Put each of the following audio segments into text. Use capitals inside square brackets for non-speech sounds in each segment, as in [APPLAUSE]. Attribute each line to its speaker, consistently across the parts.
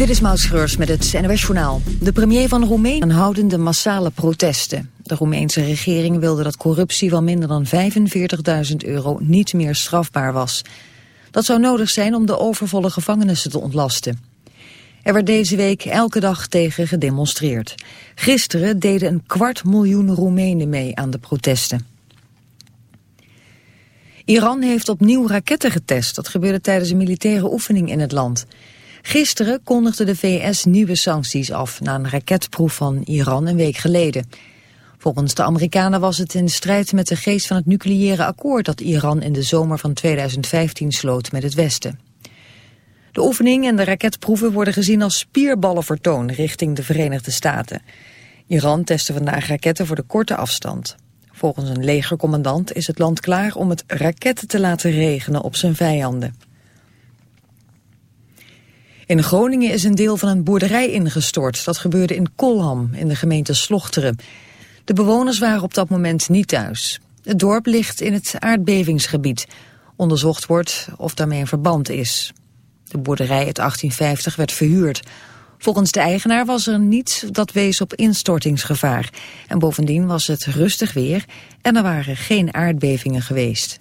Speaker 1: Dit is Maud Schreurs met het NOS Journaal. De premier van Roemenië houden de massale protesten. De Roemeense regering wilde dat corruptie van minder dan 45.000 euro niet meer strafbaar was. Dat zou nodig zijn om de overvolle gevangenissen te ontlasten. Er werd deze week elke dag tegen gedemonstreerd. Gisteren deden een kwart miljoen Roemenen mee aan de protesten. Iran heeft opnieuw raketten getest. Dat gebeurde tijdens een militaire oefening in het land. Gisteren kondigde de VS nieuwe sancties af na een raketproef van Iran een week geleden. Volgens de Amerikanen was het in strijd met de geest van het nucleaire akkoord dat Iran in de zomer van 2015 sloot met het Westen. De oefening en de raketproeven worden gezien als spierballenvertoon richting de Verenigde Staten. Iran testte vandaag raketten voor de korte afstand. Volgens een legercommandant is het land klaar om het raketten te laten regenen op zijn vijanden. In Groningen is een deel van een boerderij ingestort. Dat gebeurde in Kolham, in de gemeente Slochteren. De bewoners waren op dat moment niet thuis. Het dorp ligt in het aardbevingsgebied. Onderzocht wordt of daarmee een verband is. De boerderij uit 1850 werd verhuurd. Volgens de eigenaar was er niets dat wees op instortingsgevaar. En bovendien was het rustig weer en er waren geen aardbevingen geweest.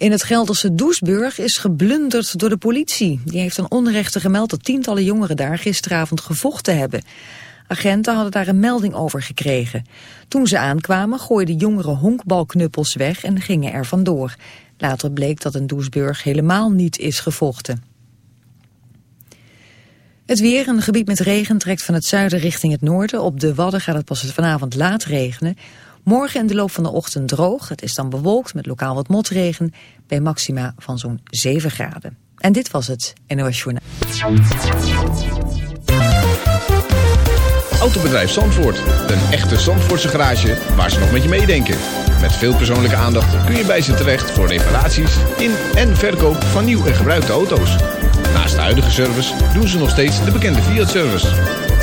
Speaker 1: In het Gelderse Doesburg is geblunderd door de politie. Die heeft een onrechte gemeld dat tientallen jongeren daar gisteravond gevochten hebben. Agenten hadden daar een melding over gekregen. Toen ze aankwamen gooiden jongeren honkbalknuppels weg en gingen er vandoor. Later bleek dat in Doesburg helemaal niet is gevochten. Het weer, een gebied met regen, trekt van het zuiden richting het noorden. Op de Wadden gaat het pas vanavond laat regenen. Morgen in de loop van de ochtend droog. Het is dan bewolkt met lokaal wat motregen bij maxima van zo'n 7 graden. En dit was het NOS Journaal.
Speaker 2: Autobedrijf Zandvoort. Een echte Zandvoortse garage waar ze nog met je meedenken. Met veel persoonlijke aandacht kun je bij ze terecht voor reparaties in en verkoop van nieuw en gebruikte auto's. Naast de huidige service doen ze nog steeds de bekende Fiat-service.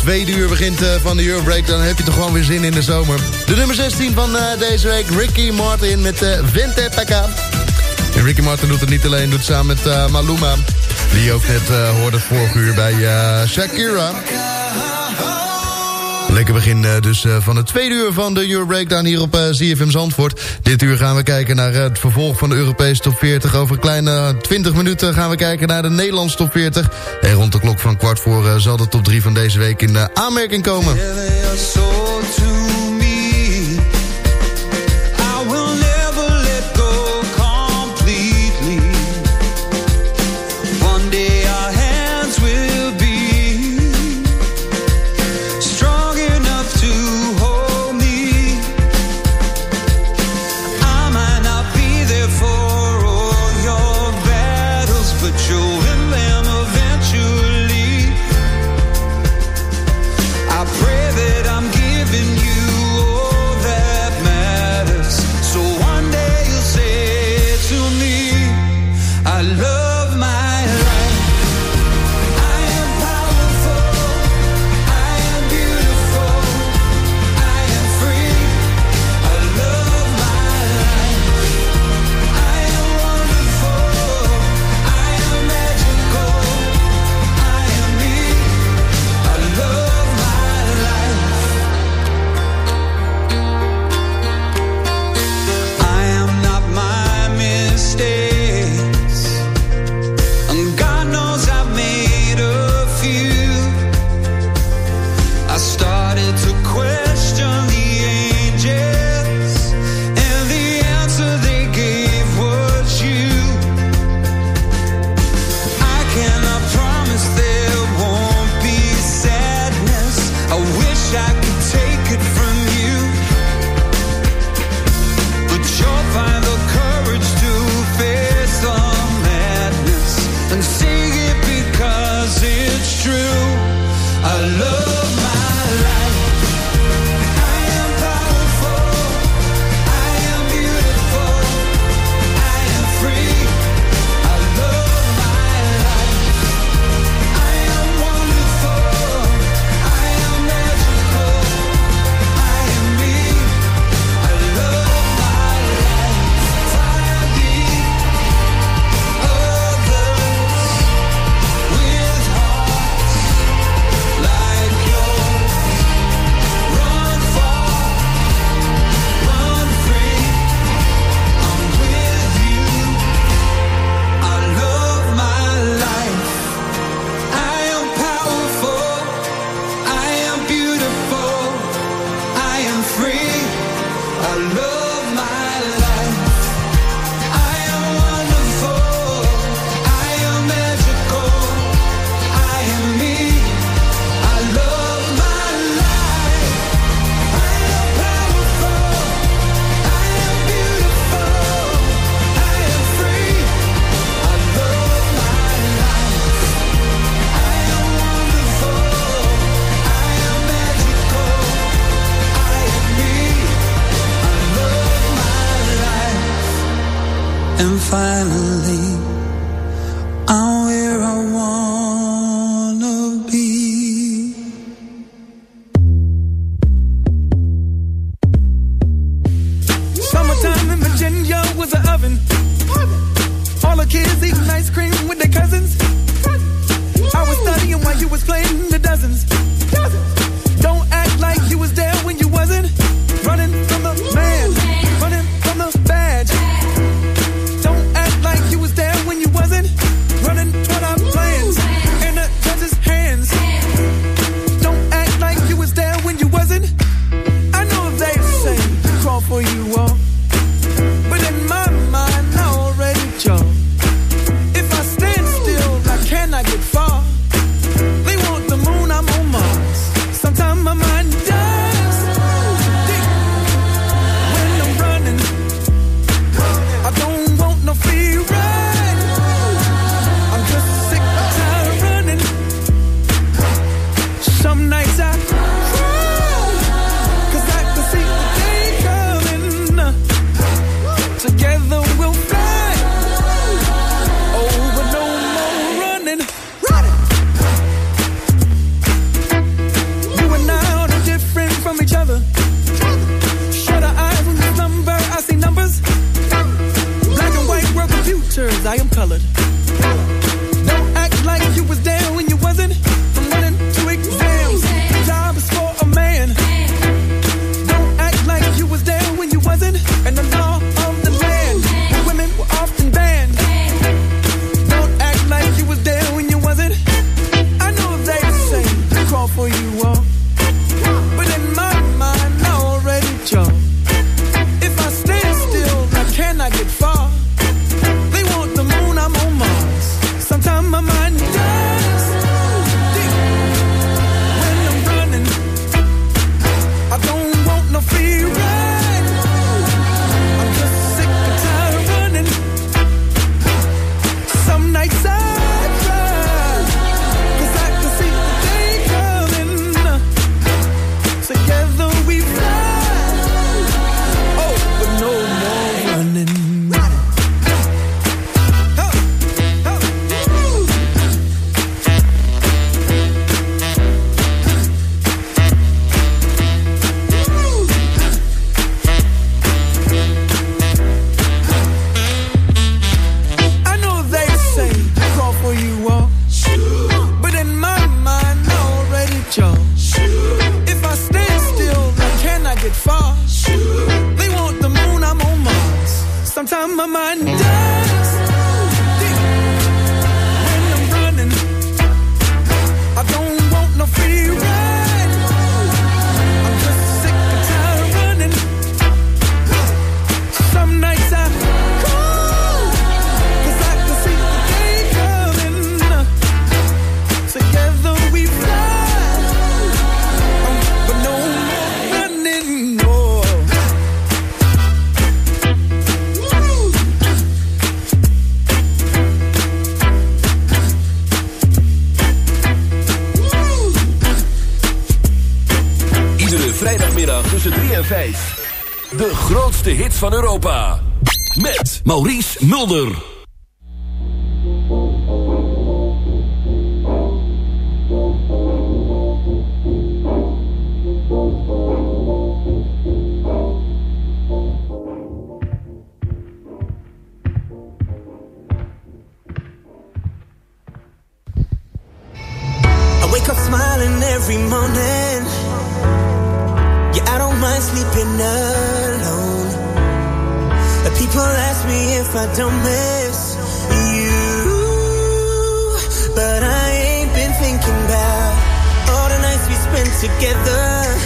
Speaker 3: Tweede uur begint uh, van de Euro Break... dan heb je toch gewoon weer zin in de zomer. De nummer 16 van uh, deze week, Ricky Martin met uh, Vente. En Ricky Martin doet het niet alleen, doet het samen met Maluma... die ook net hoorde het vorige uur bij Shakira. Lekker begin dus van het tweede uur van de Euro Breakdown hier op ZFM Zandvoort. Dit uur gaan we kijken naar het vervolg van de Europese top 40. Over een kleine 20 minuten gaan we kijken naar de Nederlandse top 40. En rond de klok van kwart voor zal de top 3 van deze week in aanmerking komen.
Speaker 4: Maurice
Speaker 5: together.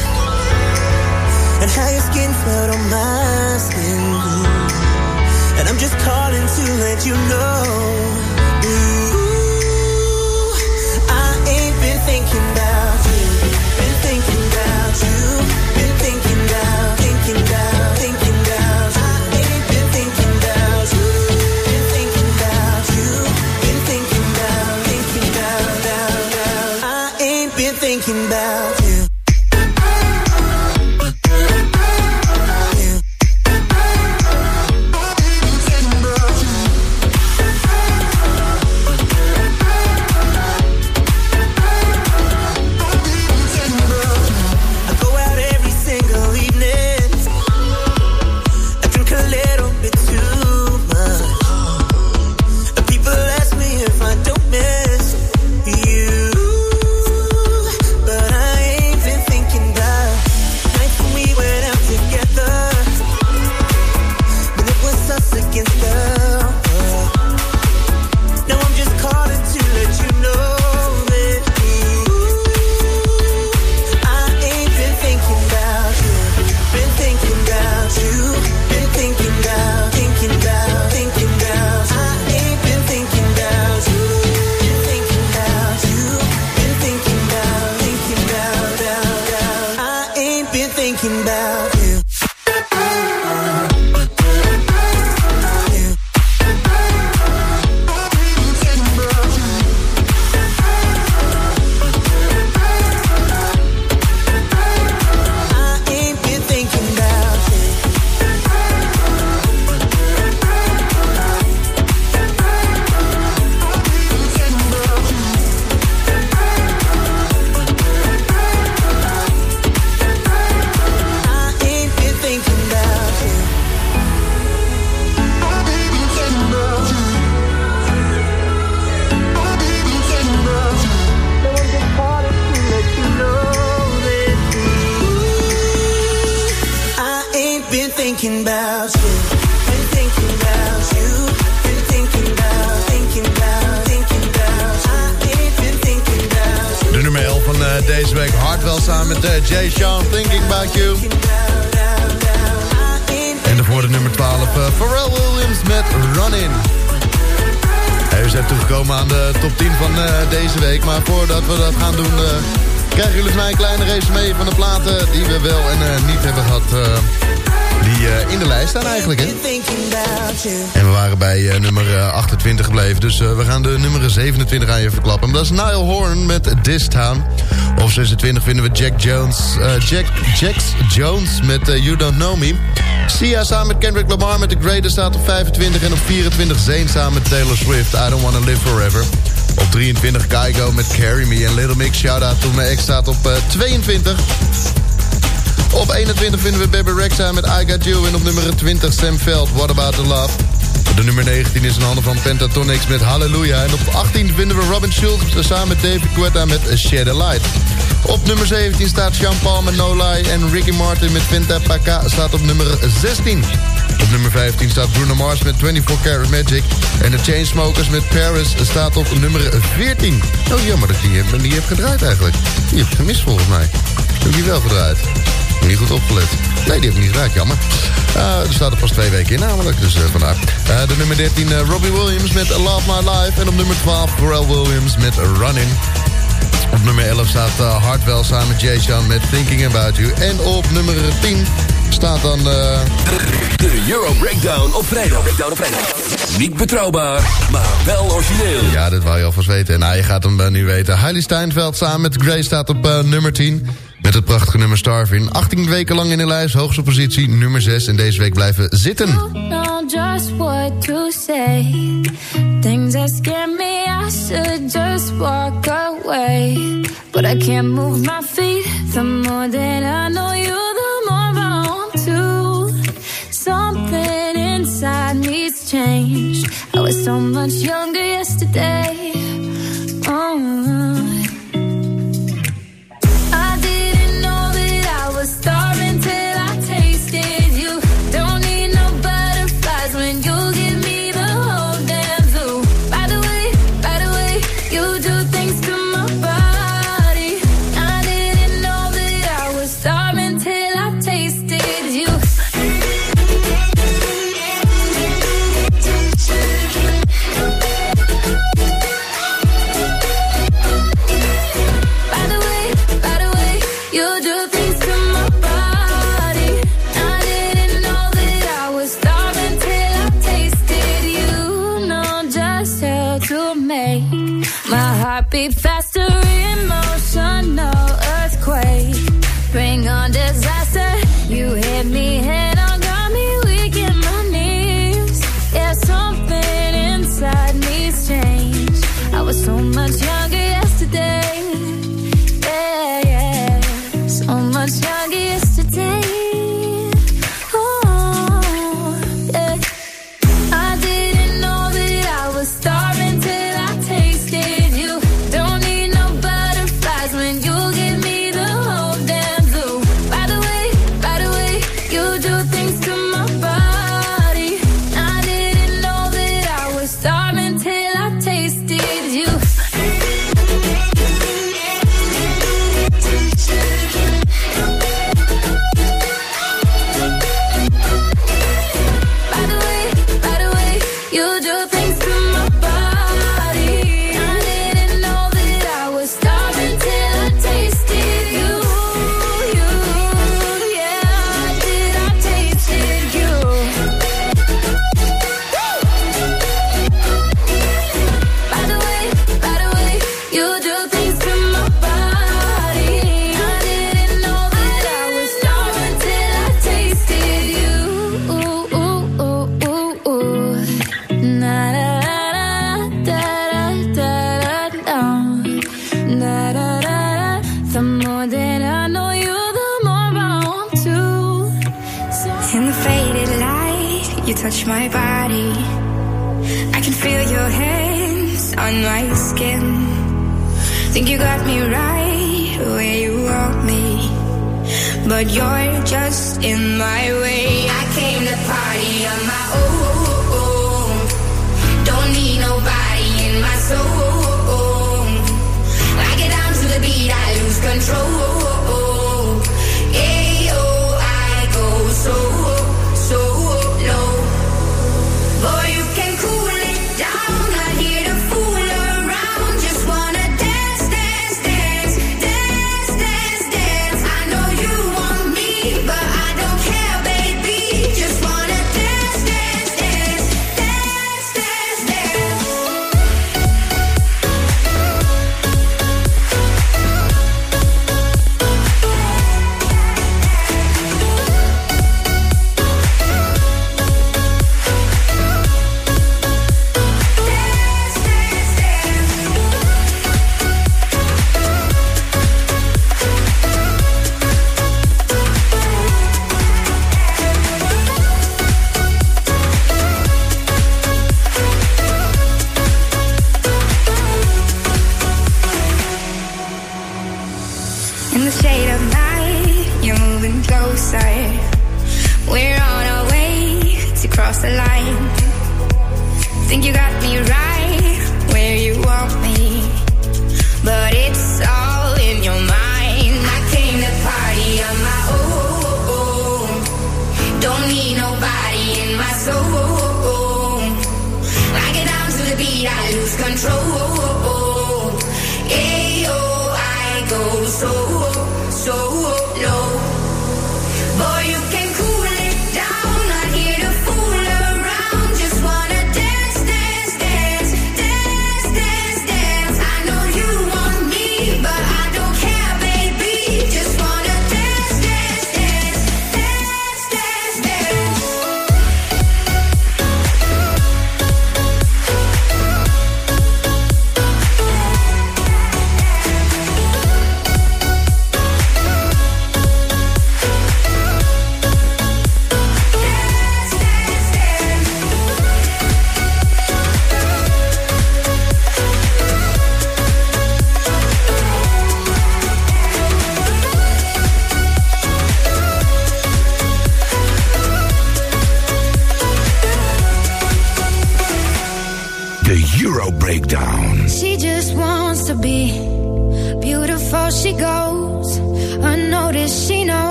Speaker 5: And how your skin felt on my skin. And I'm just calling to let you know.
Speaker 6: Dus eh, we gaan de nummer 27 aan je verklappen. Dat is Nile Horn met This Town. Op 26 vinden we Jack Jones. eh, Jack, Jax Jones met eh, You Don't Know Me. Sia samen met Kendrick Lamar met The Greatest staat op 25. En op 24 Zayn samen met Taylor Swift. I Don't Wanna Live Forever. Op 23 Kygo met Carry Me. En Little Mix Shout Out to My Ex staat op eh, 22. Op 21 vinden we Baby Rexha met I Got You. En op nummer 20 Sam Veld, What About The Love. De nummer 19 is in handen van Pentatonix met Hallelujah. En op 18 vinden we Robin Schulz samen met David Guetta met a Light. Op nummer 17 staat Sean Paul met No. En Ricky Martin met Vinta Paka staat op nummer 16. Op nummer 15 staat Bruno Mars met 24 Karat Magic. En de Chainsmokers met Paris staat op nummer 14. Oh, jammer dat ik die, die heb gedraaid eigenlijk. Die heb ik gemist volgens mij. Heb die wel gedraaid? Niet goed opgelet. Nee, die ik niet gedraaid, jammer. Eh, er staat er pas twee weken in namelijk, dus eh, vandaar. Eh, de nummer 13, eh, Robbie Williams met Love My Life. En op nummer 12, Pharrell Williams met Running. Op nummer 11 staat Hardwell samen met Jay Sean met Thinking About You. En op nummer 10 staat dan...
Speaker 4: De Euro Breakdown op vrijdag. Breakdown op vrijdag.
Speaker 7: Niet betrouwbaar, maar wel origineel.
Speaker 6: Ja, dat wou je alvast weten. Nou, en hij gaat hem eh, nu weten. Heilige Steinveld samen met Gray staat op eh, nummer 10. Met het prachtige nummer Starvin. 18 weken lang in de lijst, hoogste positie, nummer 6. En deze week blijven zitten.
Speaker 8: Just what to say. Things that scare me, I should just walk away. But I can't move my feet, the more that I know you. changed. I was so much younger yesterday. Oh.
Speaker 9: control.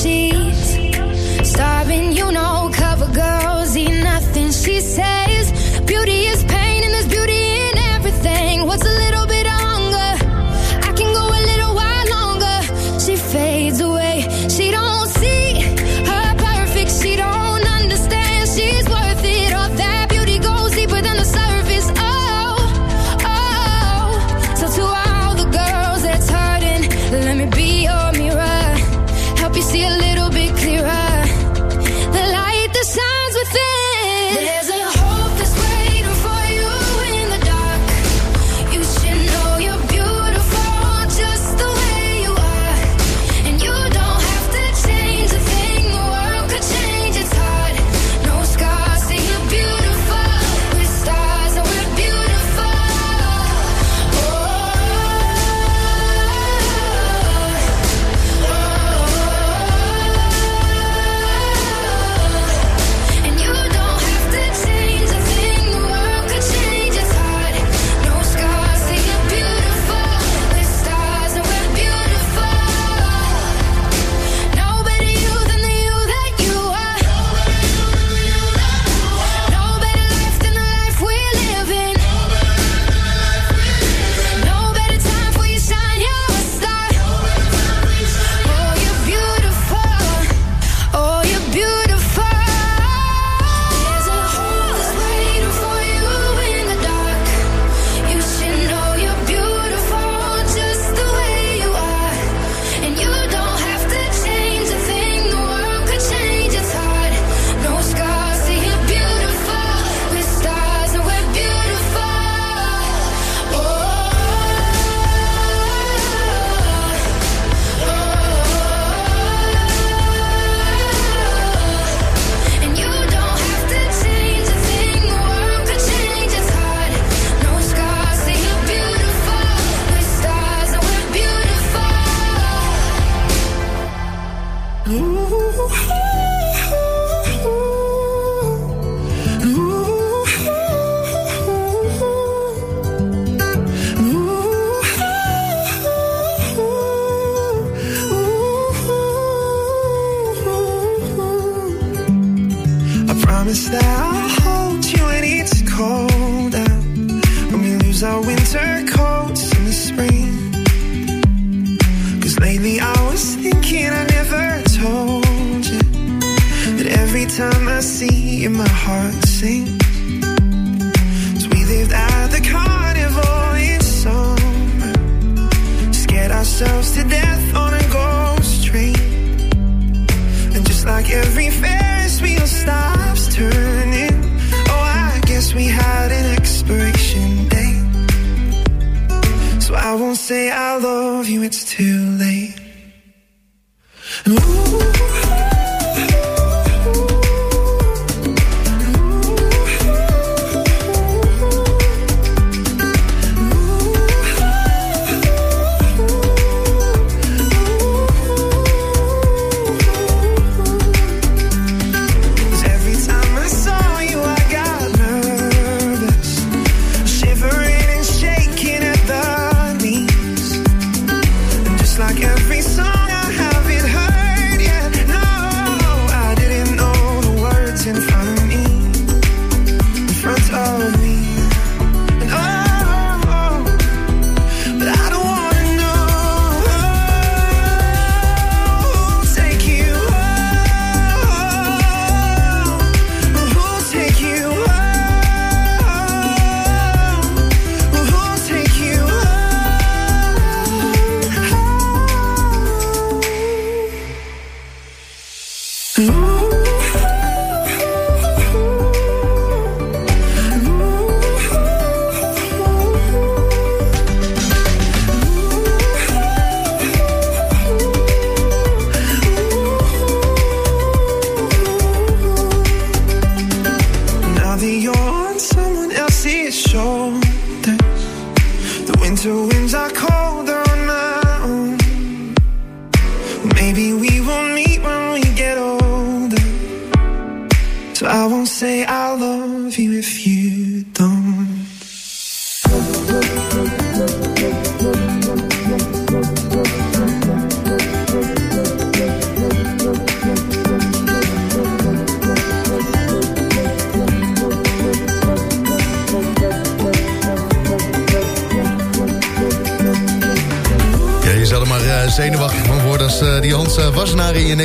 Speaker 10: sheets. Starving, you know, cover girls eat nothing. She
Speaker 6: said.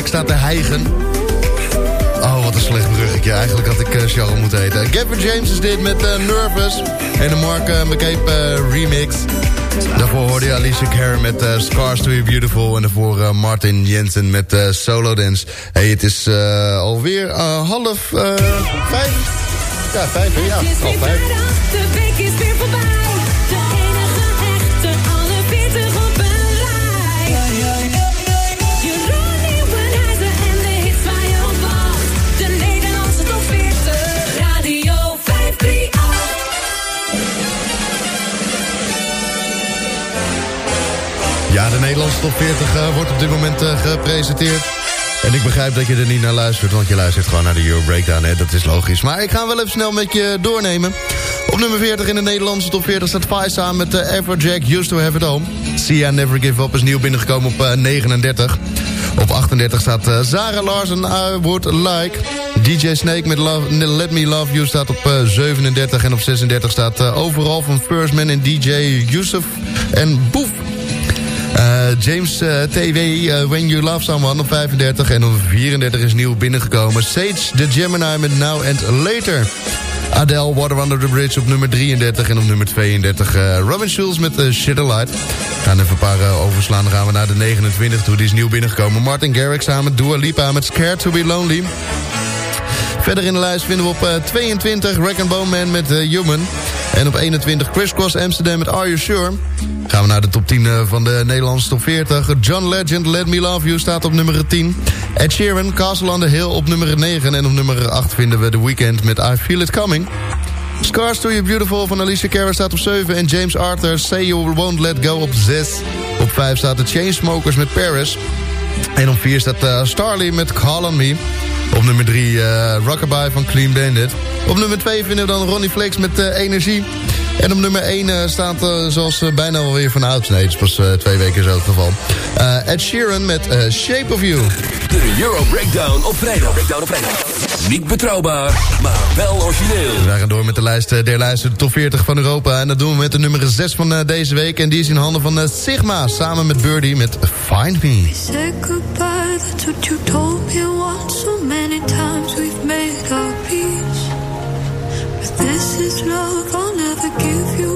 Speaker 6: Nek staat te hijgen. Oh, wat een slecht bruggetje. Eigenlijk had ik eh, Charles moeten heten. Gavin James is dit met eh, Nervous. En de Mark uh, remix. Daarvoor hoorde je Alicia Care met Scars to Be Beautiful. En daarvoor Martin Jensen met Solo Dance. Hey, het is alweer half vijf. Ja, vijf, ja. Half vijf.
Speaker 11: De week is weer.
Speaker 6: Ja, de Nederlandse top 40 eh, wordt op dit moment eh, gepresenteerd. En ik begrijp dat je er niet naar luistert, want je luistert gewoon naar de Euro Breakdown, hè? dat is logisch. Maar ik ga wel even snel met je doornemen. Op nummer 40 in de Nederlandse top 40 staat samen met uh, Everjack, Used to Have It Home. Sia Never Give Up is nieuw binnengekomen op eh, 39. Op 38 staat Zara Larsen, I Would Like. DJ Snake met Love, Let Me Love You staat op eh, 37. En op 36 staat overal van First Man en DJ Yusuf en Boef. Eh, James eh, TV, eh, When You Love Someone op 35. En op 34 is nieuw binnengekomen. Sage, The Gemini met Now and Later. Adele, Water Under the Bridge op nummer 33. En op nummer 32 eh, Robin Schulz met uh, Shit Light. We gaan even een paar overslaan. Dan gaan we naar de 29 toe. Die is nieuw binnengekomen. Martin Garrix samen Dua Lipa met Scared to be Lonely. Verder in de lijst vinden we op eh, 22 Rack and Bone Man met Human. En op 21 Chris Cross Amsterdam met Are You Sure? Gaan we naar de top 10 eh, van de Nederlandse top 40. John Legend, Let Me Love You staat op nummer 10. Ed Sheeran, Castle on the Hill op nummer 9. En op nummer 8 vinden we The Weeknd met I Feel It Coming. Scars to You Beautiful van Alicia Cara staat op 7. En James Arthur, Say You Won't Let Go op 6. Op 5 staat de Chainsmokers met Paris. En op 4 staat uh, Starly met Call on Me. Op nummer 3 uh, Rockabye van Clean Bandit. Op nummer 2 vinden we dan Ronnie Flex met uh, Energie. En op nummer 1 uh, staat zoals bijna alweer van oud. Nee, het pas twee weken zo het geval. Ed Sheeran met Shape of You.
Speaker 7: De Euro Breakdown op vrijdag. Breakdown op vrijdag. Niet betrouwbaar, maar wel origineel.
Speaker 6: We gaan door met de lijst uh, der lijsten, de top 40 van Europa. En dat doen we met de nummer 6 van uh, deze week. En die is in handen van uh, Sigma, samen met Birdie met Find Me.
Speaker 8: Said goodbye, that's what you told me once. So many times we've made our peace. But this is love, I'll never give you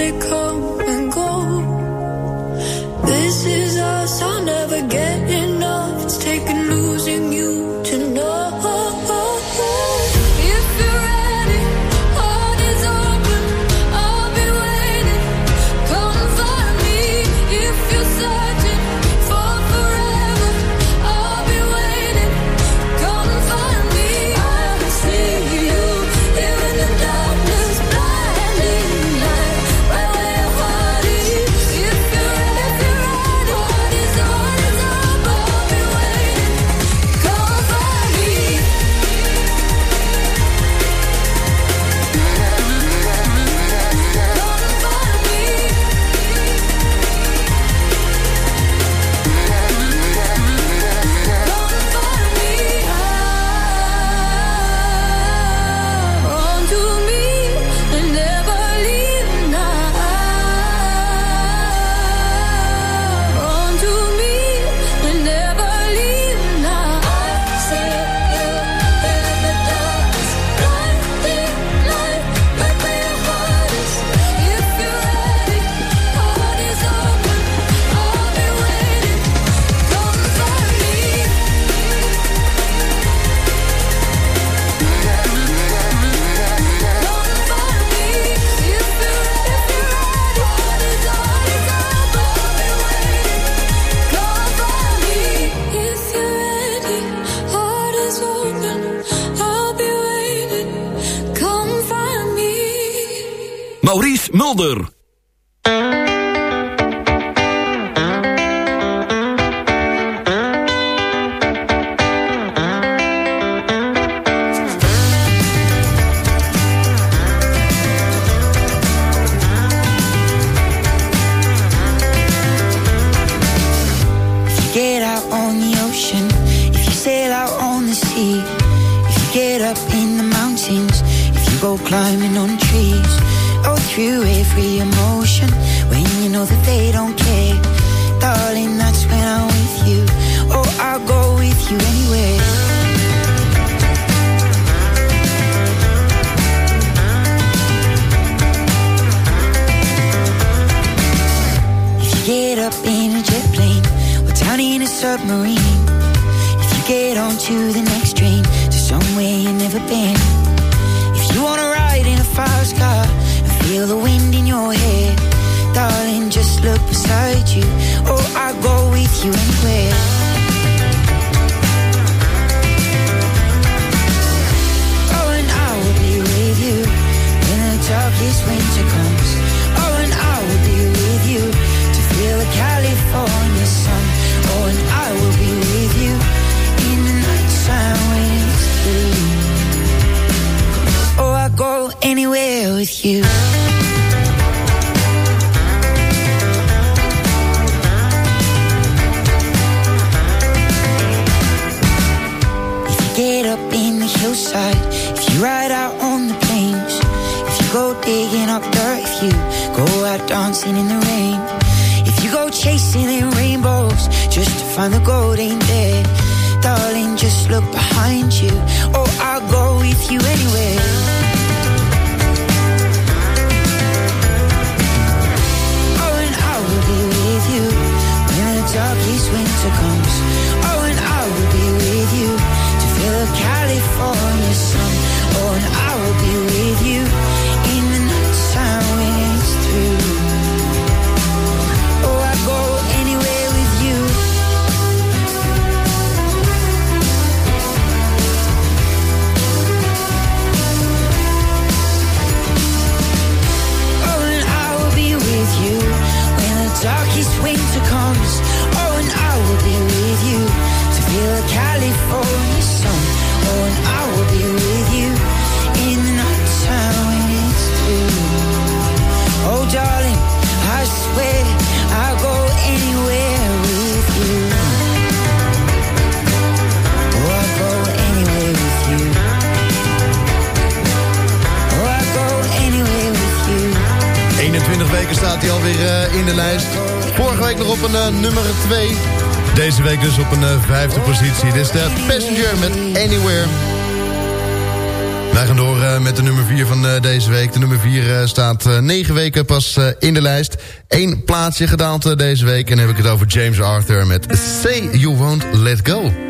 Speaker 8: they come and go. This is us, I'll never
Speaker 12: get
Speaker 6: Dit is de Passenger met Anywhere. Wij gaan door eh, met de nummer 4 van eh, deze week. De nummer 4 eh, staat 9 weken pas in de lijst. Eén plaatsje gedaald deze week. En dan heb ik het over James Arthur met Say You Won't Let Go.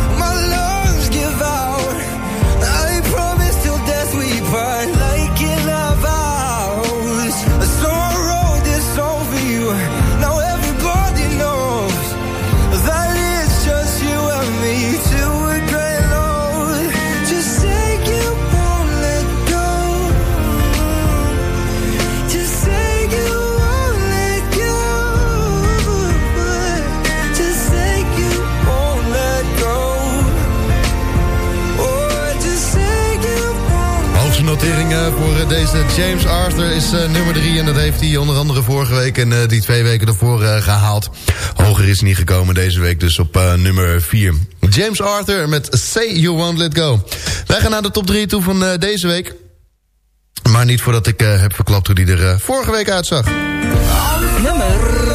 Speaker 6: Eh, James Arthur is eh, nummer 3. En dat heeft hij onder andere vorige week en eh, die twee weken daarvoor gehaald. Hoger is niet gekomen deze week, dus op nummer 4. James Arthur met Say You Won't Let Go. Wij gaan naar de top 3 toe van deze week. Maar niet voordat ik heb verklapt hoe die er vorige week uitzag.
Speaker 12: Nummer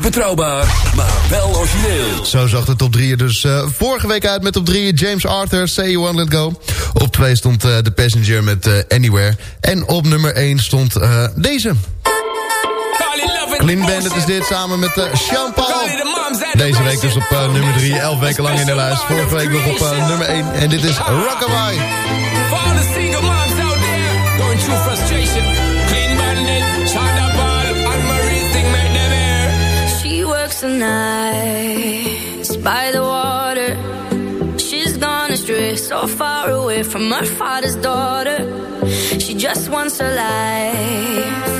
Speaker 7: Betrouwbaar, maar wel origineel.
Speaker 6: Zo zag de top 3 dus uh, vorige week uit met op 3. James Arthur, Say You Won't Let Go. Op 2 stond eh, The Passenger met eh, Anywhere. En op nummer 1 stond deze. Clean Bandit is dit samen met Sean Paul. Deze week dus op nummer 3, 11 weken lang in de lijst. Vorige week nog op nummer 1. En dit is Rockabye.
Speaker 8: nights by the water. She's gone astray, so far away from her father's daughter. She just wants her life.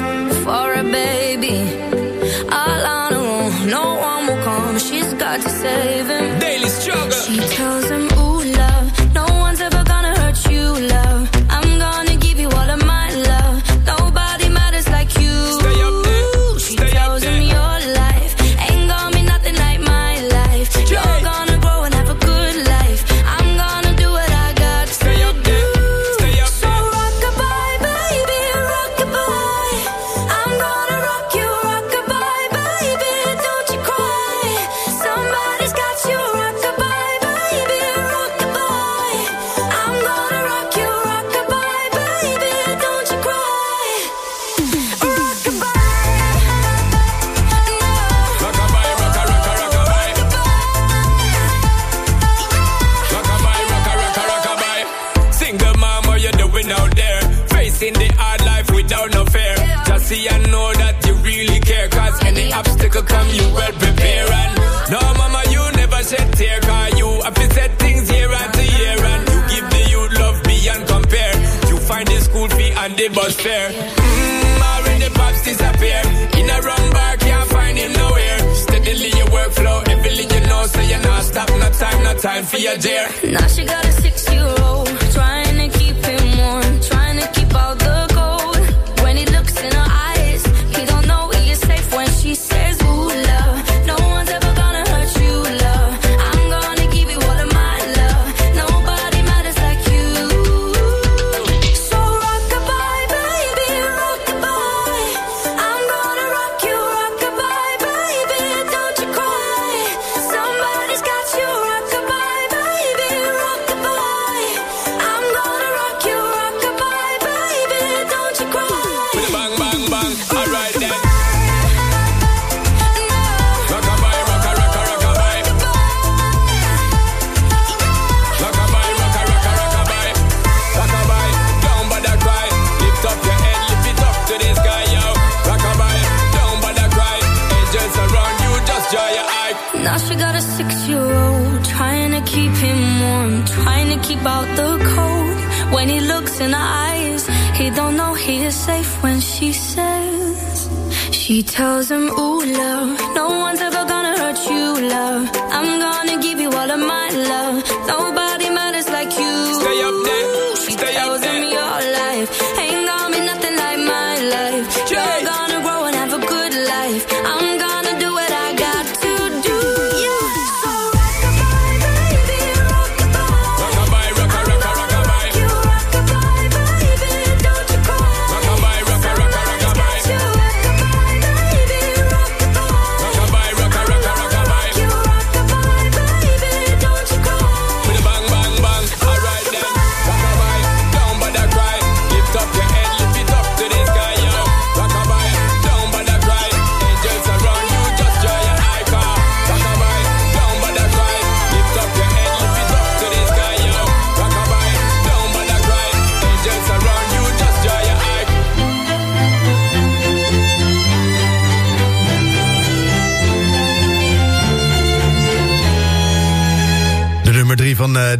Speaker 8: Trying to keep out the cold. When he looks in her eyes, he don't know he is safe when she says. She tells him, ooh, love, no one's ever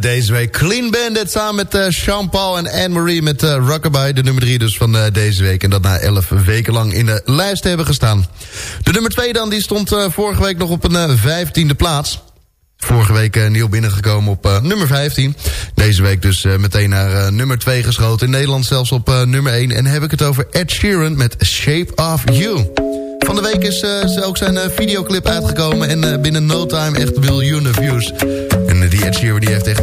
Speaker 6: deze week. Clean Bandit samen met eh Jean-Paul en Anne-Marie met eh Rockabye. De nummer 3 dus van eh, deze week. En dat na 11 weken lang in de lijst hebben gestaan. De nummer 2 dan, die stond vorige week nog op een vijftiende plaats. Vorige week nieuw binnengekomen op nummer 15. Deze week dus meteen naar nummer 2 geschoten. In Nederland zelfs op nummer 1. En heb ik het over Ed Sheeran met Shape of You. Van de week is ook zijn videoclip uitgekomen. En binnen no time echt miljoenen views. En die Ed Sheeran die heeft echt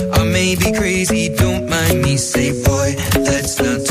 Speaker 3: Be crazy, don't mind me. Say, boy, let's not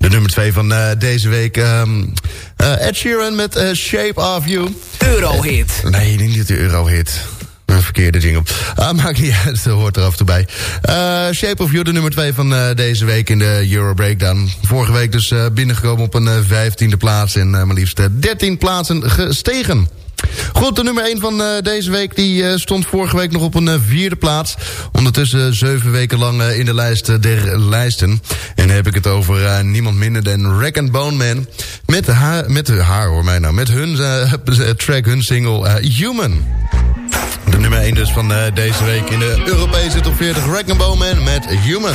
Speaker 6: De nummer 2 van eh, deze week. ehm, eh, Ed Sheeran met eh, Shape of You.
Speaker 13: Eurohit.
Speaker 6: Nee, niet de Eurohit. Een verkeerde jingle. Ah, maakt niet uit, dat hoort er af en toe bij. Shape of You, de nummer 2 van deze week in de Euro Breakdown. Vorige week dus binnengekomen op een vijftiende plaats... en maar liefst eh, 13 plaatsen gestegen. Goed, de nummer 1 van eh, deze week die, eh, stond vorige week nog op een eh, vierde plaats. Ondertussen zeven weken lang in de lijst der lijsten. En dan heb ik het over niemand minder dan Rack and Bone Man. Met, haar, met haar hoor mij nou. Met hun [LAUGHS] track, hun single Human. De nummer 1 dus van deze week in de Europese top 40. Rack and Bone Man met Human.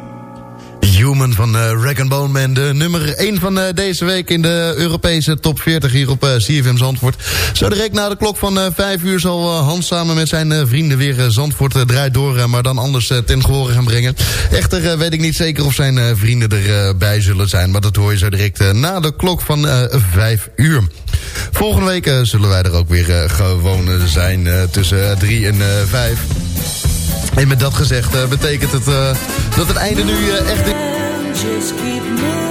Speaker 6: Human van eh Rag Bone Man. De nummer 1 van eh, deze week in de Europese top 40 hier op eh, CFM Zandvoort. Zo direct na de klok van eh 5 uur zal Hans samen met zijn vrienden weer Zandvoort draait door. maar dan anders ten gehore gaan brengen. Echter weet ik niet zeker of zijn vrienden erbij bij zullen zijn. Maar dat hoor je zo direct na de klok van eh 5 uur. Volgende week zullen wij er ook weer gewoon zijn tussen 3 en 5. En met dat gezegd betekent het dat het einde nu echt...
Speaker 14: Just keep moving